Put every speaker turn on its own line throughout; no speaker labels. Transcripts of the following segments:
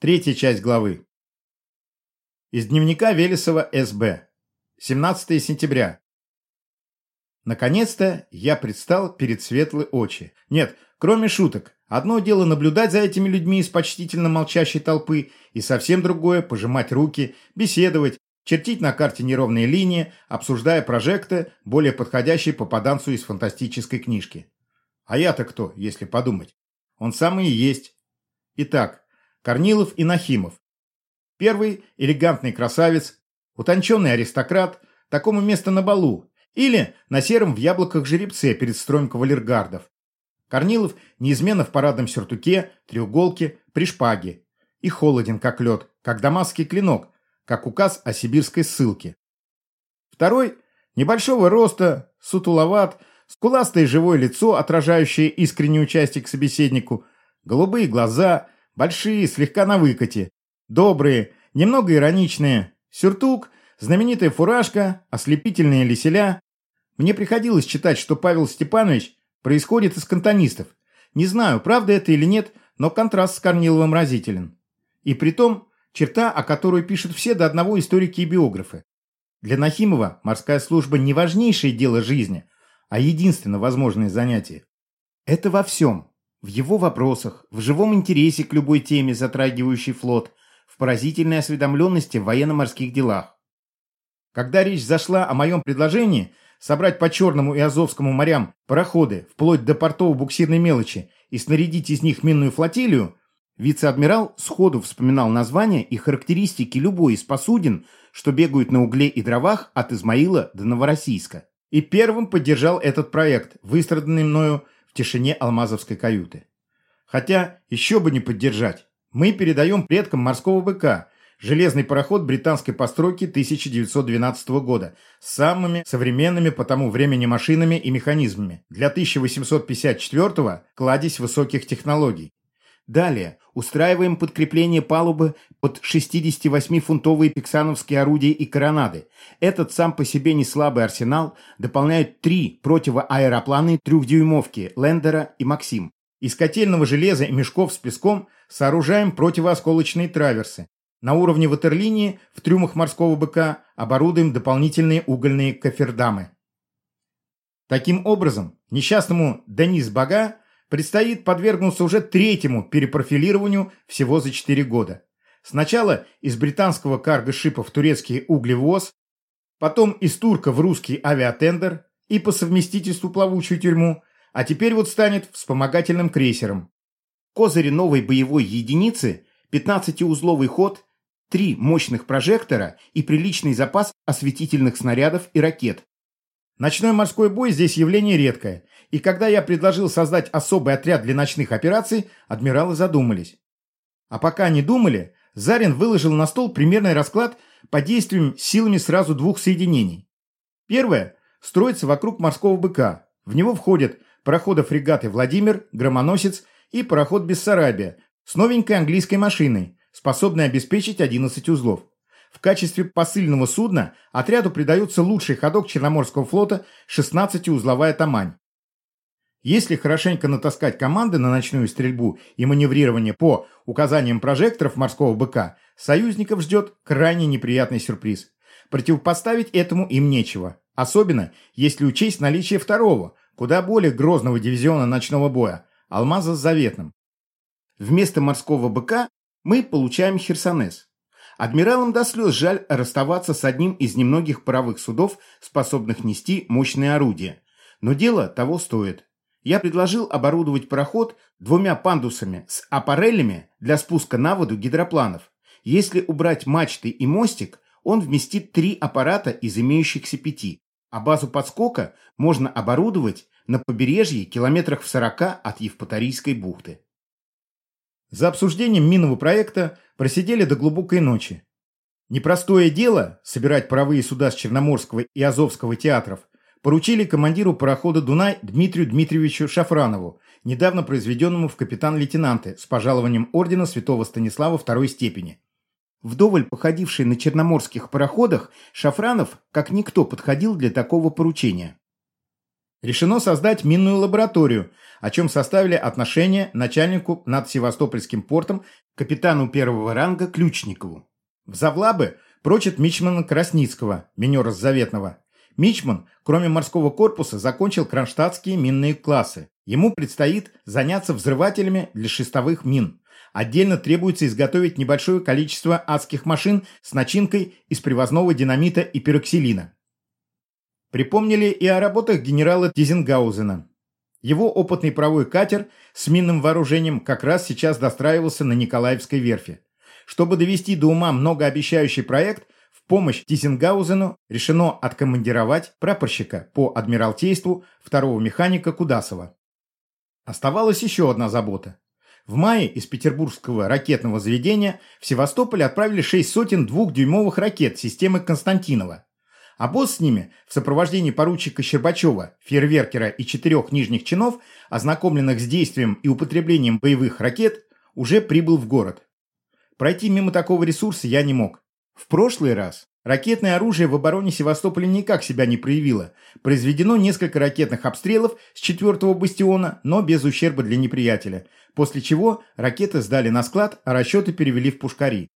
Третья часть главы. Из дневника Велесова СБ. 17 сентября. Наконец-то я предстал перед светлые очи. Нет, кроме шуток. Одно дело наблюдать за этими людьми из почтительно молчащей толпы, и совсем другое – пожимать руки, беседовать, чертить на карте неровные линии, обсуждая прожекты, более подходящие попаданцу из фантастической книжки. А я-то кто, если подумать? Он самый и есть. Итак, Корнилов и Нахимов. Первый – элегантный красавец, утонченный аристократ, такому место на балу, или на сером в яблоках жеребце перед строем кавалергардов. Корнилов неизменно в парадном сюртуке, треуголке, при шпаге. И холоден, как лед, как дамасский клинок, как указ о сибирской ссылке. Второй – небольшого роста, сутуловат, скуластое живое лицо, отражающее искреннее участие к собеседнику, голубые глаза – Большие, слегка на выкате. Добрые, немного ироничные. Сюртук, знаменитая фуражка, ослепительные леселя. Мне приходилось читать, что Павел Степанович происходит из кантонистов. Не знаю, правда это или нет, но контраст с Корниловым разителен. И при том черта, о которой пишут все до одного историки и биографы. Для Нахимова морская служба не важнейшее дело жизни, а единственно возможное занятие. Это во всем. В его вопросах, в живом интересе к любой теме, затрагивающей флот, в поразительной осведомленности в военно-морских делах. Когда речь зашла о моем предложении собрать по Черному и Азовскому морям пароходы вплоть до портов буксирной мелочи и снарядить из них минную флотилию, вице-адмирал сходу вспоминал названия и характеристики любой из посудин, что бегают на угле и дровах от Измаила до Новороссийска. И первым поддержал этот проект, выстраданный мною тишине алмазовской каюты. Хотя еще бы не поддержать. Мы передаем предкам морского быка, железный пароход британской постройки 1912 года с самыми современными по тому времени машинами и механизмами для 1854 кладезь высоких технологий. Далее устраиваем подкрепление палубы под 68-фунтовые пиксановские орудия и коронады. Этот сам по себе не слабый арсенал дополняют три противоаэропланы трехдюймовки Лендера и Максим. Из котельного железа и мешков с песком сооружаем противоосколочные траверсы. На уровне ватерлинии в трюмах морского быка оборудуем дополнительные угольные кофердамы. Таким образом, несчастному Денис Бага предстоит подвергнуться уже третьему перепрофилированию всего за 4 года. Сначала из британского карго-шипа в турецкий углевоз, потом из турка в русский авиатендер и по совместительству плавучую тюрьму, а теперь вот станет вспомогательным крейсером. Козыри новой боевой единицы – 15-узловый ход, три мощных прожектора и приличный запас осветительных снарядов и ракет. Ночной морской бой здесь явление редкое, и когда я предложил создать особый отряд для ночных операций, адмиралы задумались. А пока они думали, Зарин выложил на стол примерный расклад по действиям силами сразу двух соединений. Первое – строится вокруг морского быка. В него входят пароходы-фрегаты «Владимир», «Громоносец» и пароход «Бессарабия» с новенькой английской машиной, способной обеспечить 11 узлов. В качестве посыльного судна отряду придается лучший ходок Черноморского флота 16-узловая Тамань. Если хорошенько натаскать команды на ночную стрельбу и маневрирование по указаниям прожекторов морского быка, союзников ждет крайне неприятный сюрприз. Противопоставить этому им нечего. Особенно, если учесть наличие второго, куда более грозного дивизиона ночного боя – «Алмаза с заветным». Вместо морского быка мы получаем Херсонес. Адмиралам до слез жаль расставаться с одним из немногих паровых судов, способных нести мощные орудия. Но дело того стоит. Я предложил оборудовать пароход двумя пандусами с аппарелями для спуска на воду гидропланов. Если убрать мачты и мостик, он вместит три аппарата из имеющихся пяти, а базу подскока можно оборудовать на побережье километрах в сорока от Евпаторийской бухты. За обсуждением минного проекта просидели до глубокой ночи. Непростое дело собирать паровые суда с Черноморского и Азовского театров поручили командиру парохода «Дунай» Дмитрию Дмитриевичу Шафранову, недавно произведенному в капитан-лейтенанты с пожалованием ордена святого Станислава второй степени. Вдоволь походивший на черноморских пароходах, Шафранов, как никто, подходил для такого поручения. Решено создать минную лабораторию, о чем составили отношение начальнику над Севастопольским портом капитану первого ранга Ключникову. В завлабы прочит Мичмана Красницкого, минера Заветного. Мичман, кроме морского корпуса, закончил кронштадтские минные классы. Ему предстоит заняться взрывателями для шестовых мин. Отдельно требуется изготовить небольшое количество адских машин с начинкой из привозного динамита и пироксилина. Припомнили и о работах генерала Тизенгаузена. Его опытный правой катер с минным вооружением как раз сейчас достраивался на Николаевской верфи. Чтобы довести до ума многообещающий проект, в помощь Тизенгаузену решено откомандировать прапорщика по Адмиралтейству второго механика Кудасова. Оставалась еще одна забота. В мае из петербургского ракетного заведения в Севастополь отправили шесть сотен двухдюймовых ракет системы Константинова. А босс с ними, в сопровождении поручика Щербачева, фейерверкера и четырех нижних чинов, ознакомленных с действием и употреблением боевых ракет, уже прибыл в город. Пройти мимо такого ресурса я не мог. В прошлый раз ракетное оружие в обороне Севастополя никак себя не проявило. Произведено несколько ракетных обстрелов с четвертого бастиона, но без ущерба для неприятеля, после чего ракеты сдали на склад, а расчеты перевели в пушкари.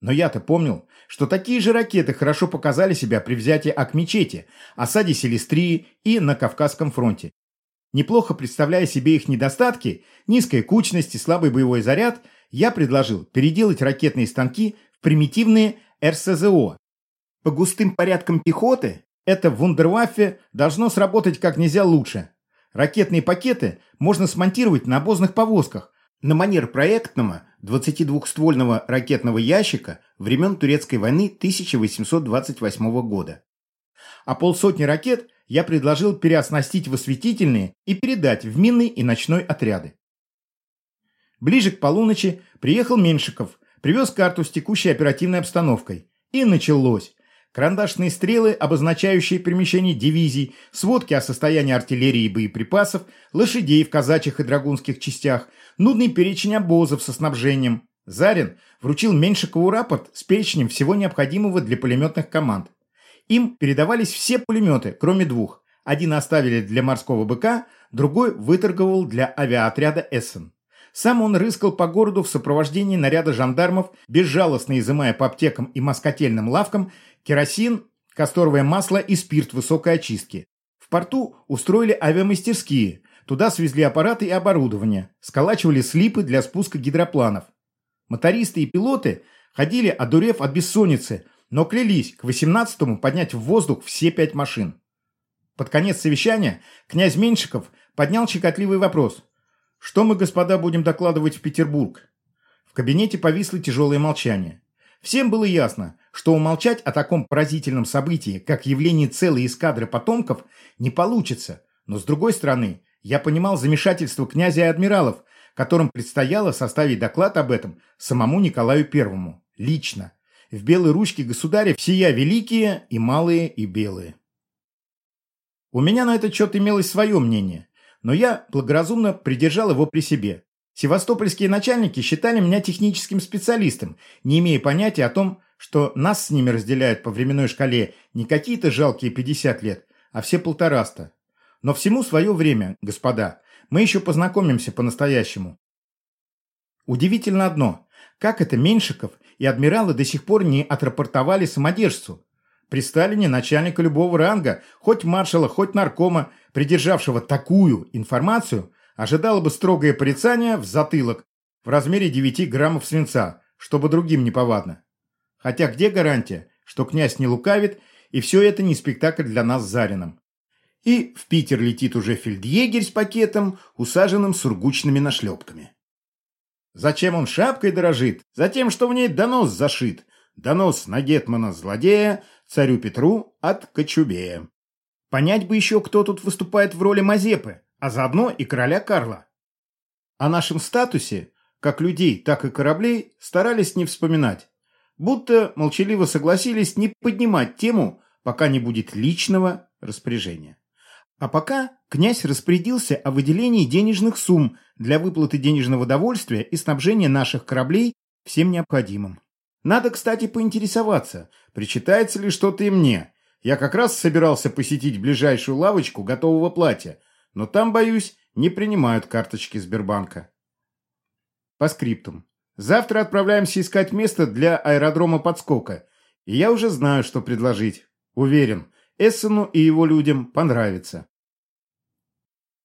Но я-то помнил, что такие же ракеты хорошо показали себя при взятии Ак-мечети, осаде Селестрии и на Кавказском фронте. Неплохо представляя себе их недостатки, низкая кучность и слабый боевой заряд, я предложил переделать ракетные станки в примитивные РСЗО. По густым порядкам пехоты это в Вундерваффе должно сработать как нельзя лучше. Ракетные пакеты можно смонтировать на обозных повозках, на манер проектного 22-ствольного ракетного ящика времен Турецкой войны 1828 года. А полсотни ракет я предложил переоснастить в осветительные и передать в минный и ночной отряды. Ближе к полуночи приехал Меньшиков, привез карту с текущей оперативной обстановкой. И началось. Карандашные стрелы, обозначающие перемещение дивизий, сводки о состоянии артиллерии и боеприпасов, лошадей в казачьих и драгунских частях, нудный перечень обозов со снабжением. Зарин вручил Меньшикову рапорт с перечнем всего необходимого для пулеметных команд. Им передавались все пулеметы, кроме двух. Один оставили для морского быка, другой выторговал для авиаотряда «Эссен». Сам он рыскал по городу в сопровождении наряда жандармов, безжалостно изымая по аптекам и москотельным лавкам керосин, касторовое масло и спирт высокой очистки. В порту устроили авиамастерские. Туда свезли аппараты и оборудование, сколачивали слипы для спуска гидропланов. Мотористы и пилоты ходили, одурев от бессонницы, но клялись к 18-му поднять в воздух все пять машин. Под конец совещания князь Меньшиков поднял щекотливый вопрос. «Что мы, господа, будем докладывать в Петербург?» В кабинете повисло тяжелое молчание. Всем было ясно, что умолчать о таком поразительном событии, как явление целой эскадры потомков, не получится. Но с другой стороны, я понимал замешательство князя и адмиралов, которым предстояло составить доклад об этом самому Николаю Первому, лично. В белой ручке государя всея великие и малые и белые. У меня на этот счет имелось свое мнение, но я благоразумно придержал его при себе. Севастопольские начальники считали меня техническим специалистом, не имея понятия о том, что нас с ними разделяют по временной шкале не какие-то жалкие 50 лет, а все полтораста. Но всему свое время, господа. Мы еще познакомимся по-настоящему. Удивительно одно. Как это Меньшиков и адмиралы до сих пор не отрапортовали самодержцу? При Сталине начальника любого ранга, хоть маршала, хоть наркома, придержавшего такую информацию, ожидало бы строгое порицание в затылок в размере 9 граммов свинца, чтобы другим не повадно. Хотя где гарантия, что князь не лукавит, и все это не спектакль для нас с Зарином. И в Питер летит уже фельдъегерь с пакетом, усаженным сургучными нашлепками. Зачем он шапкой дорожит? Затем, что в ней донос зашит. Донос на гетмана-злодея, царю Петру от Кочубея. Понять бы еще, кто тут выступает в роли Мазепы а заодно и короля Карла. О нашем статусе, как людей, так и кораблей, старались не вспоминать, будто молчаливо согласились не поднимать тему, пока не будет личного распоряжения. А пока князь распорядился о выделении денежных сумм для выплаты денежного довольствия и снабжения наших кораблей всем необходимым. Надо, кстати, поинтересоваться, причитается ли что-то и мне. Я как раз собирался посетить ближайшую лавочку готового платья, но там, боюсь, не принимают карточки Сбербанка. По скриптум. Завтра отправляемся искать место для аэродрома подскока, и я уже знаю, что предложить. Уверен, Эссену и его людям понравится.